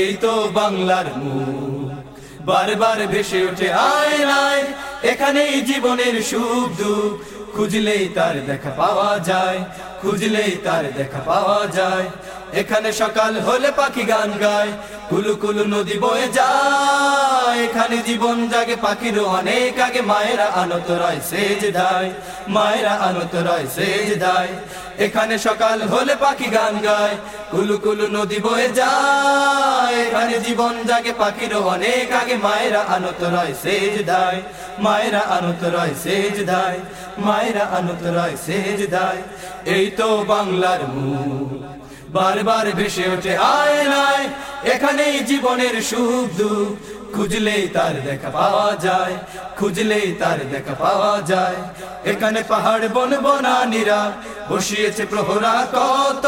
এই তো বাংলার মুখ। বারবার ভেসে ওঠে আয় আয়নায়, এখানেই জীবনের সুখ দুঃখ। খুঁজলেই তার দেখা পাওয়া যায়, খুঁজলেই তার দেখা পাওয়া যায়। এখানে সকাল হলে পাখি গান গায়, কুলু কুলু নদী বয়ে যায়। এখানে জীবন জাগে, পাখির অনেক আগে। মায়েরা আনত রয়, সেজ দায়। মায়েরা আনত রয়, সেজ দায়। এখানে সকাল হলে পাখি গান গায়, কুলু কুলু নদী বয়ে যায়। এখানে জীবন জাগে, পাখির অনেক আগে। মায়েরা আনত রয়, সেজ দায়। মায়েরা আনত রয়, সেজ দায়। মায়েরা আনত রয়, সেজ দায়। এই তো বাংলার মুখ বারবার ভেসে ওঠে আয়নায়। এখানেই জীবনের সুখ দুঃখ। খুঁজলেই তার দেখা পাওয়া যায়, খুঁজলেই তার দেখা পাওয়া যায়। এখানে পাহাড়, বন বনানীরা বসিয়েছে প্রহরা কত।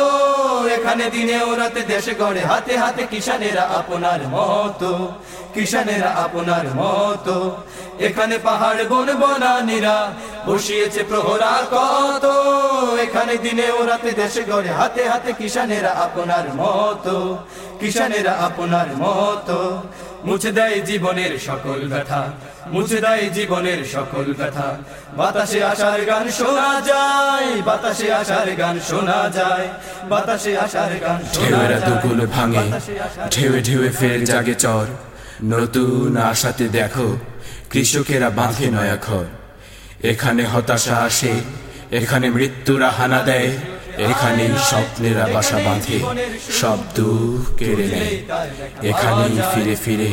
এখানে দিনে ও রাতে দেশে গড়ে হাতে হাতে কিষানেরা আপনার মতো কিষানেরা আপনার মতো। এখানে পাহাড়, বন বনানীরা বসিয়েছে প্রহরা কত। এখানে দিনে ও রাতে দেশে গড়ে হাতে হাতে কিষানেরা আপনার মতো কিষানেরা আপনার মতো। মুছে দেয় জীবনের সকল ব্যথা, মুছে দেয় জীবনের সকল ব্যথা। বাতাসে আসার গান শোনা যায়, বাতাসে আসার গান শোনা যায়, বাতাসে আসার গান যায়। দুগুল ভাঙে, ঢেউয়ে ঢেউয়ে ফের জাগে চর। নতুন আশাতে দেখো, কৃষকেরা বাঁধে নয়া ঘর এখানে হতাশা আসে, এখানে মৃত্যুরা হানা দেয়। এখানেই স্বপ্নেরা বাসা বাঁধে। সব দুঃখ কেড়ে নেয়। এখানেই ফিরে ফিরে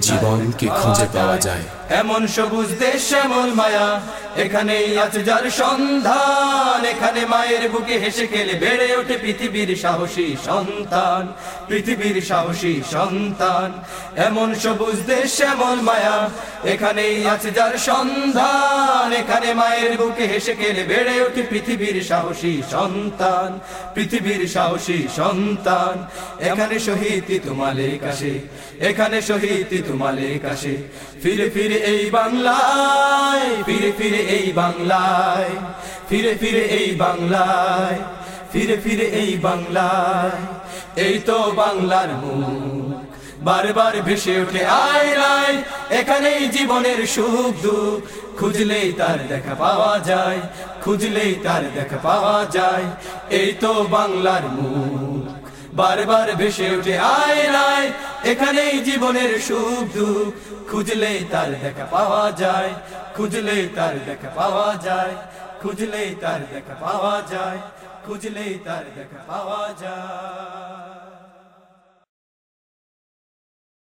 জীবনকে খুঁজে পাওয়া যায়। এমন সবুজ দেশ এমন মায়া। এখানেই আছে যার সন্ধান। এখানে মায়ের বুকে হেসে খেলে বেড়ে ওঠে পৃথিবীর সাহসী সন্তান। পৃথিবীর সাহসী সন্তান। এমন সবুজ দেশ এমন মায়া। এখানেই আছে যার সন্ধান। এখানে মায়ের বুকে হেসে খেলে বেড়ে ওঠে পৃথিবীর সাহসী সন্তান। পৃথিবীর সাহসী সন্তান। এখানে শহীদ তোমালে কাশে এখানে শহীদ তোমালে কাশে ফিরে ফিরে এই বাংলায়, ফিরে ফিরে এই বাংলায়, ফিরে ফিরে এই বাংলায়, ফিরে ফিরে এই বাংলায়। এই তো বাংলার মুখ বারবার ভেসে ওঠে আয়নায় এখানেই জীবনের সুখ দুঃখ। খুঁজলেই তার দেখা পাওয়া যায়, খুঁজলেই তার দেখা পাওয়া যায়, এই তো বাংলার মুখ। বারবার ভেসে ওঠে আয়নায় এখানেই জীবনের সুখ দুঃখ। খুঁজলেই তার দেখা পাওয়া যায়, খুঁজলেই তার দেখা পাওয়া যায়, খুঁজলেই তার দেখা পাওয়া যায়, খুঁজলেই তার দেখা পাওয়া যায়।